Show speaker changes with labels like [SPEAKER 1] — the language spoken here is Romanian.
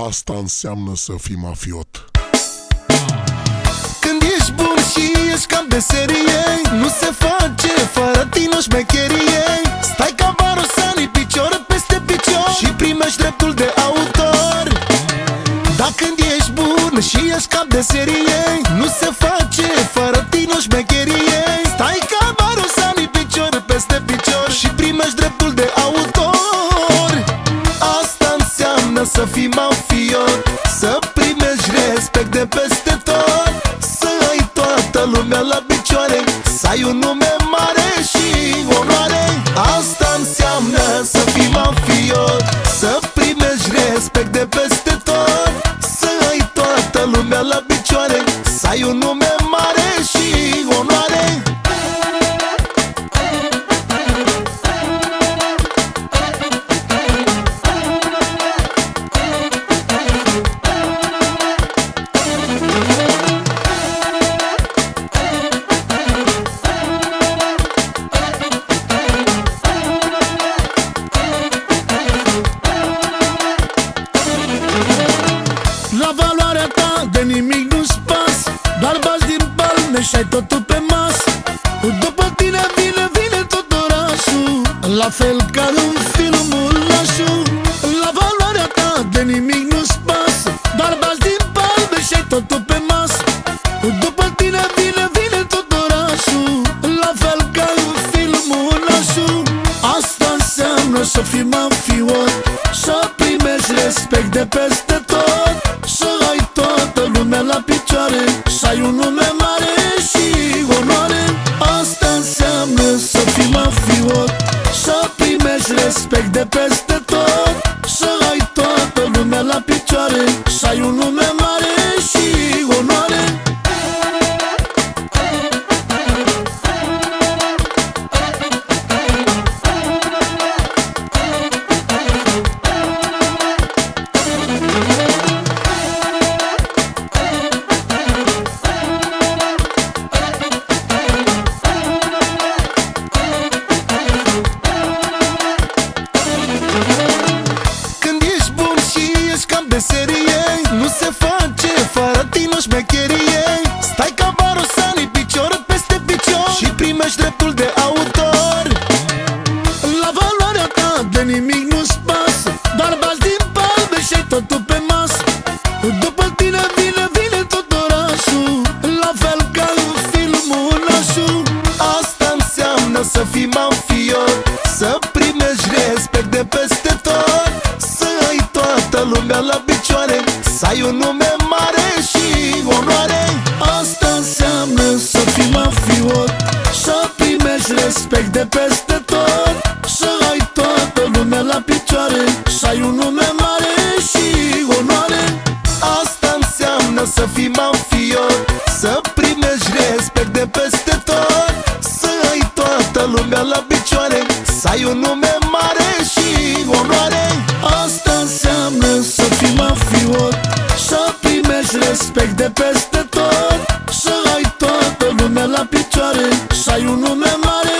[SPEAKER 1] Asta înseamnă să fii mafiot.
[SPEAKER 2] Când ești bun și ești cam de serie Nu se face fără tine o șmecherie. Stai ca barosanii picior peste picior Și primești dreptul de autor. Dar când ești bun și ești cam de serie ai un nume mare și onoare. Asta înseamnă să fii mafiot Să primești respect de peste tot. Să ai toată lumea la picioare Să ai un nume mare și onoare
[SPEAKER 3] La valoarea ta de nimic nu-ți pas. Doar bați din palme și ai totul pe masă După tine vine, vine tot orașul. La fel ca în filmul lașu La valoarea ta de nimic nu-ți pas. Doar bați din palme și ai totul pe masă După tine vine, vine tot orașul. La fel ca în filmul lașu Asta înseamnă să fii mafiot Să primești respect de peste tot
[SPEAKER 2] șmecherie. Stai ca barosanii picior peste picior. Și primești dreptul de autor.
[SPEAKER 3] La valoarea ta de nimic nu-ți pasă. Doar bați din palme și ai totul pe masă. După tine vine, vine tot orașul. La fel ca în filmul nașu
[SPEAKER 2] Asta înseamnă să fii mafiot. Să primești respect de peste tot. Să ai toată lumea la picioare. Să ai un nume mare
[SPEAKER 3] respect de peste tot. Și ai toată lumea la picioare Și ai un nume mare și onoare.
[SPEAKER 2] Asta înseamnă să fii mafiot Să primești respect de peste tot. Să ai toată lumea la picioare Să ai un nume mare și onoare.
[SPEAKER 3] Asta înseamnă să fii mafiot Să primești respect de peste tot. Și ai toată lumea la picioare Și ai un nume mare